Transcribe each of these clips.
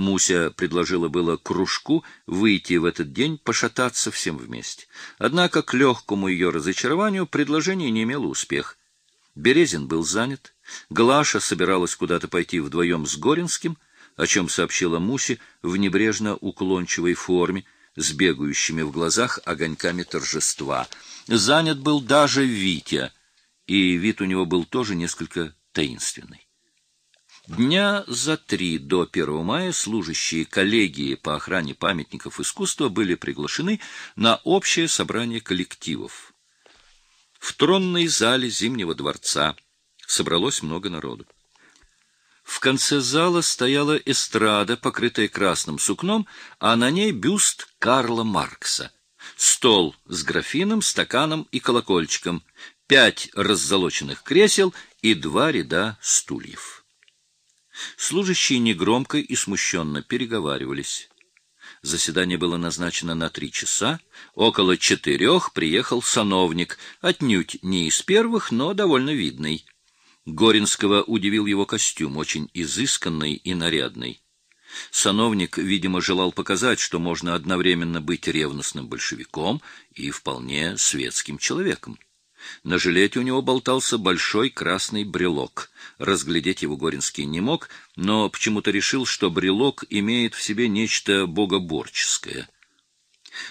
Муся предложила было кружку выйти в этот день пошататься всем вместе. Однако к легкому ее разочарованию предложение не имело успеха. Березин был занят, Глаша собиралась куда-то пойти вдвоем с Горинским, о чем сообщила Мусе в небрежно уклончивой форме, с бегающими в глазах огоньками торжества. Занят был даже Витя, и вид у него был тоже несколько таинственный. Дня за три до 1 мая служащие коллегии по охране памятников искусства были приглашены на общее собрание коллективов. В тронной зале Зимнего дворца собралось много народу. В конце зала стояла эстрада, покрытая красным сукном, а на ней бюст Карла Маркса. Стол с графином, стаканом и колокольчиком, пять раззолоченных кресел и два ряда стульев. Служащие негромко и смущенно переговаривались. Заседание было назначено на три часа. Около четырех приехал сановник, отнюдь не из первых, но довольно видный. Горинского удивил его костюм, очень изысканный и нарядный. Сановник, видимо, желал показать, что можно одновременно быть ревностным большевиком и вполне светским человеком. На жилете у него болтался большой красный брелок. Разглядеть его Горинский не мог, но почему-то решил, что брелок имеет в себе нечто богоборческое.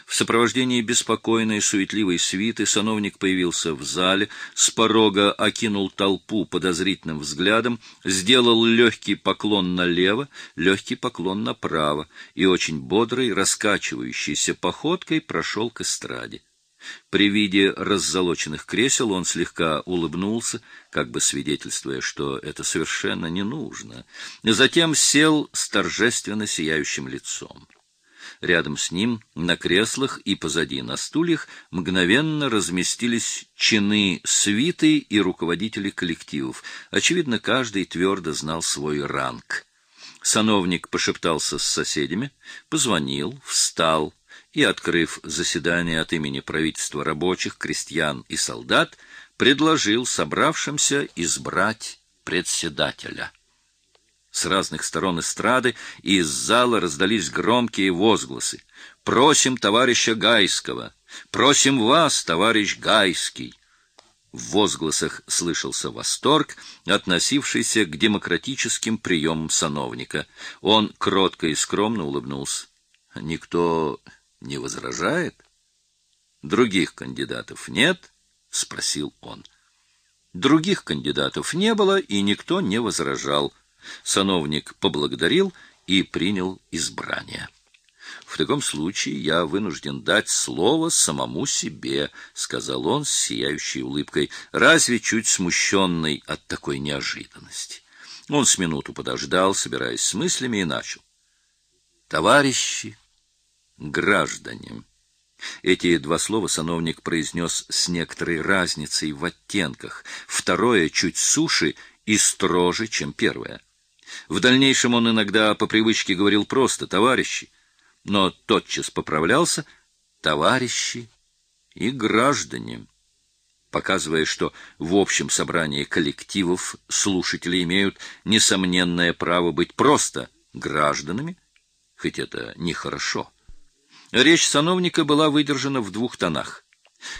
В сопровождении беспокойной, суетливой свиты сановник появился в зале, с порога окинул толпу подозрительным взглядом, сделал легкий поклон налево, легкий поклон направо и очень бодрой, раскачивающейся походкой прошел к эстраде. При виде раззолоченных кресел он слегка улыбнулся, как бы свидетельствуя, что это совершенно не нужно. Затем сел с торжественно сияющим лицом. Рядом с ним, на креслах и позади на стульях, мгновенно разместились чины свиты и руководители коллективов. Очевидно, каждый твердо знал свой ранг. Сановник пошептался с соседями, позвонил, встал, и, открыв заседание от имени правительства рабочих, крестьян и солдат, предложил собравшимся избрать председателя. С разных сторон эстрады и из зала раздались громкие возгласы. «Просим товарища Гайского! Просим вас, товарищ Гайский!» В возгласах слышался восторг, относившийся к демократическим приемам сановника. Он кротко и скромно улыбнулся. Никто не возражает? Других кандидатов нет? спросил он. Других кандидатов не было, и никто не возражал. Сановник поблагодарил и принял избрание. В таком случае я вынужден дать слово самому себе, сказал он с сияющей улыбкой, разве чуть смущенный от такой неожиданности. Он с минуту подождал, собираясь с мыслями, и начал: "Товарищи граждане. Эти два слова сановник произнес с некоторой разницей в оттенках. Второе чуть суше и строже, чем первое. В дальнейшем он иногда по привычке говорил просто «товарищи», но тотчас поправлялся «товарищи» и «граждане», показывая, что в общем собрании коллективов слушатели имеют несомненное право быть просто гражданами, хоть это нехорошо. Речь сановника была выдержана в двух тонах.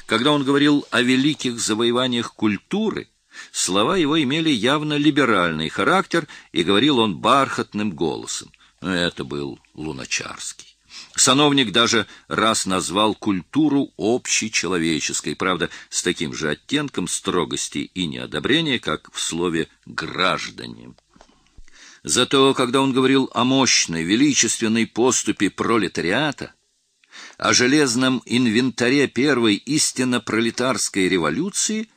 Когда он говорил о великих завоеваниях культуры, слова его имели явно либеральный характер, и говорил он бархатным голосом. Это был Луначарский. Сановник даже раз назвал культуру общечеловеческой, правда, с таким же оттенком строгости и неодобрения, как в слове «граждане». Зато, когда он говорил о мощной, величественной поступе пролетариата, о железном инвентаре первой истинно пролетарской революции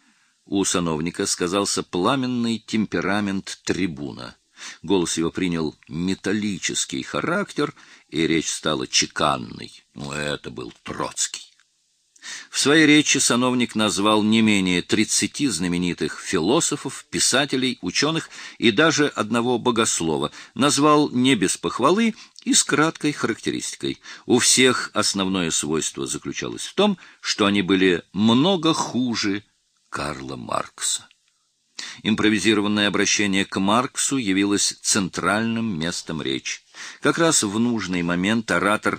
у сановника сказался пламенный темперамент трибуна. Голос его принял металлический характер, и речь стала чеканной. Но это был Троцкий. Своей речи сановник назвал не менее тридцати знаменитых философов, писателей, ученых и даже одного богослова, назвал не без похвалы и с краткой характеристикой. У всех основное свойство заключалось в том, что они были много хуже Карла Маркса. Импровизированное обращение к Марксу явилось центральным местом речи. Как раз в нужный момент оратор